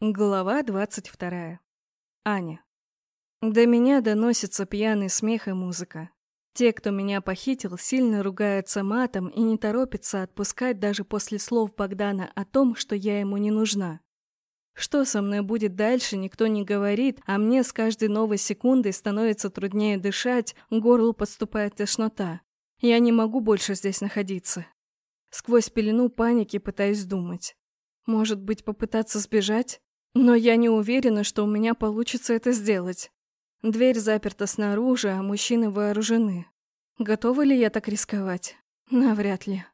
Глава двадцать вторая. Аня. До меня доносится пьяный смех и музыка. Те, кто меня похитил, сильно ругаются матом и не торопятся отпускать даже после слов Богдана о том, что я ему не нужна. Что со мной будет дальше, никто не говорит, а мне с каждой новой секундой становится труднее дышать, горлу подступает тошнота. Я не могу больше здесь находиться. Сквозь пелену паники пытаюсь думать. Может быть, попытаться сбежать? Но я не уверена, что у меня получится это сделать. Дверь заперта снаружи, а мужчины вооружены. Готова ли я так рисковать? Навряд ли.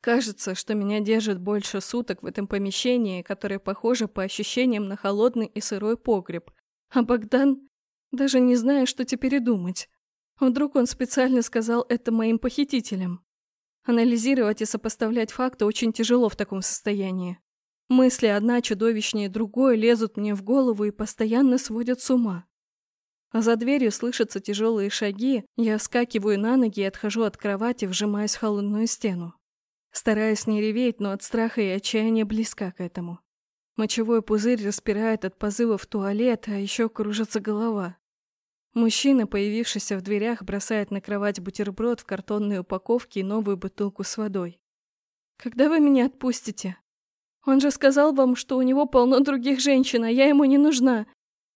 Кажется, что меня держит больше суток в этом помещении, которое похоже по ощущениям на холодный и сырой погреб. А Богдан... Даже не знаю, что теперь и думать. Вдруг он специально сказал это моим похитителям. Анализировать и сопоставлять факты очень тяжело в таком состоянии. Мысли одна чудовищнее другой лезут мне в голову и постоянно сводят с ума. За дверью слышатся тяжелые шаги, я вскакиваю на ноги и отхожу от кровати, вжимаясь в холодную стену. Стараюсь не реветь, но от страха и отчаяния близка к этому. Мочевой пузырь распирает от позыва в туалет, а еще кружится голова. Мужчина, появившийся в дверях, бросает на кровать бутерброд в картонной упаковке и новую бутылку с водой. «Когда вы меня отпустите?» Он же сказал вам, что у него полно других женщин, а я ему не нужна.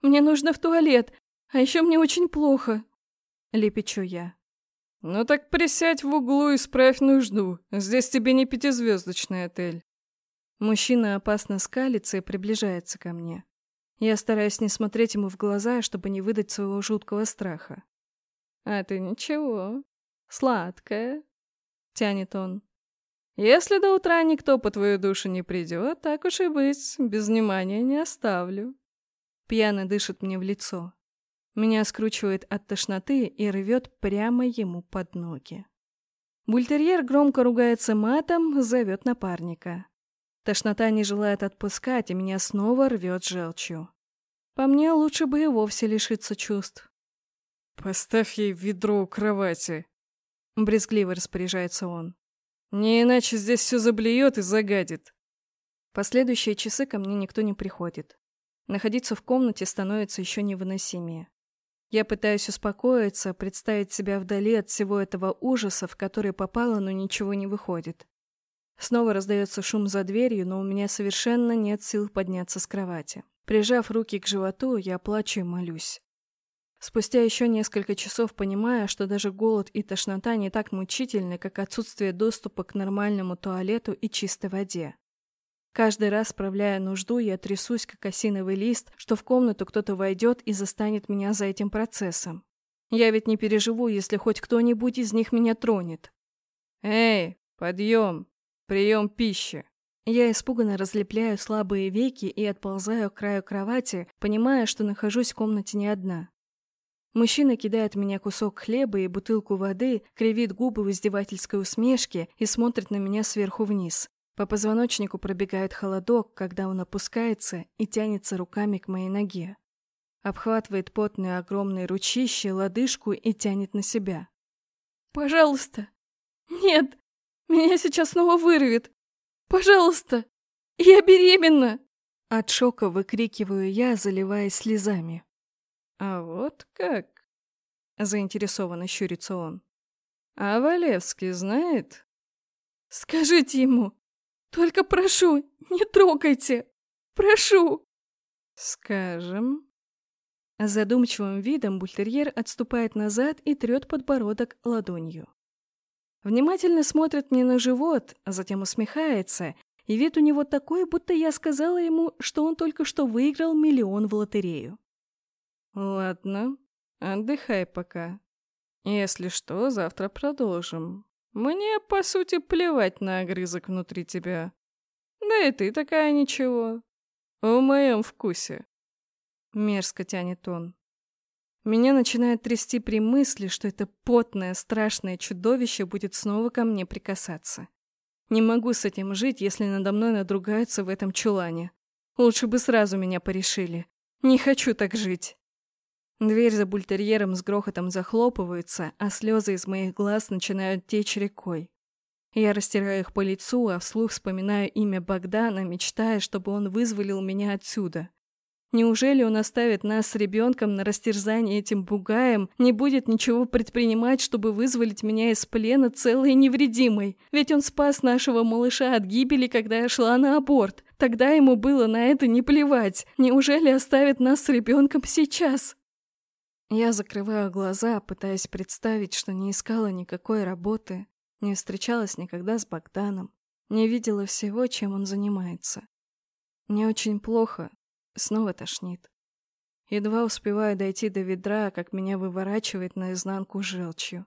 Мне нужно в туалет, а еще мне очень плохо. Лепечу я. Ну так присядь в углу и справь нужду. Здесь тебе не пятизвездочный отель. Мужчина опасно скалится и приближается ко мне. Я стараюсь не смотреть ему в глаза, чтобы не выдать своего жуткого страха. «А ты ничего, сладкая», — тянет он. Если до утра никто по твою душу не придет, так уж и быть, без внимания не оставлю. Пьяно дышит мне в лицо. Меня скручивает от тошноты и рвет прямо ему под ноги. Бультерьер громко ругается матом, зовет напарника. Тошнота не желает отпускать, и меня снова рвет желчью. По мне, лучше бы и вовсе лишиться чувств. «Поставь ей ведро у кровати», — брезгливо распоряжается он. Не иначе здесь все заблюет и загадит. Последующие часы ко мне никто не приходит. Находиться в комнате становится еще невыносимее. Я пытаюсь успокоиться, представить себя вдали от всего этого ужаса, в который попало, но ничего не выходит. Снова раздается шум за дверью, но у меня совершенно нет сил подняться с кровати. Прижав руки к животу, я плачу и молюсь. Спустя еще несколько часов понимая, что даже голод и тошнота не так мучительны, как отсутствие доступа к нормальному туалету и чистой воде. Каждый раз, справляя нужду, я трясусь, как осиновый лист, что в комнату кто-то войдет и застанет меня за этим процессом. Я ведь не переживу, если хоть кто-нибудь из них меня тронет. «Эй, подъем! Прием пищи!» Я испуганно разлепляю слабые веки и отползаю к краю кровати, понимая, что нахожусь в комнате не одна. Мужчина кидает меня кусок хлеба и бутылку воды, кривит губы в издевательской усмешке и смотрит на меня сверху вниз. По позвоночнику пробегает холодок, когда он опускается и тянется руками к моей ноге. Обхватывает потные огромные ручище, лодыжку и тянет на себя. «Пожалуйста! Нет! Меня сейчас снова вырвет! Пожалуйста! Я беременна!» От шока выкрикиваю я, заливаясь слезами. «А вот как?» — заинтересованно щурится он. «А Валевский знает?» «Скажите ему! Только прошу, не трогайте! Прошу!» «Скажем...» Задумчивым видом бультерьер отступает назад и трет подбородок ладонью. Внимательно смотрит мне на живот, а затем усмехается, и вид у него такой, будто я сказала ему, что он только что выиграл миллион в лотерею. Ладно, отдыхай пока. Если что, завтра продолжим. Мне, по сути, плевать на огрызок внутри тебя. Да и ты такая ничего. В моем вкусе. Мерзко тянет он. Меня начинает трясти при мысли, что это потное, страшное чудовище будет снова ко мне прикасаться. Не могу с этим жить, если надо мной надругаются в этом чулане. Лучше бы сразу меня порешили. Не хочу так жить. Дверь за бультерьером с грохотом захлопывается, а слезы из моих глаз начинают течь рекой. Я растираю их по лицу, а вслух вспоминаю имя Богдана, мечтая, чтобы он вызволил меня отсюда. Неужели он оставит нас с ребенком на растерзание этим бугаем, не будет ничего предпринимать, чтобы вызволить меня из плена целой и невредимой? Ведь он спас нашего малыша от гибели, когда я шла на аборт. Тогда ему было на это не плевать. Неужели оставит нас с ребенком сейчас? Я закрываю глаза, пытаясь представить, что не искала никакой работы, не встречалась никогда с Богданом, не видела всего, чем он занимается. Мне очень плохо, снова тошнит. Едва успеваю дойти до ведра, как меня выворачивает наизнанку желчью.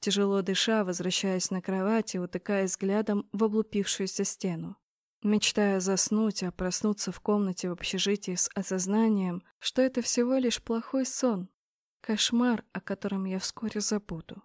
Тяжело дыша, возвращаясь на кровать и утыкая взглядом в облупившуюся стену. Мечтая заснуть, а проснуться в комнате в общежитии с осознанием, что это всего лишь плохой сон, кошмар, о котором я вскоре забуду.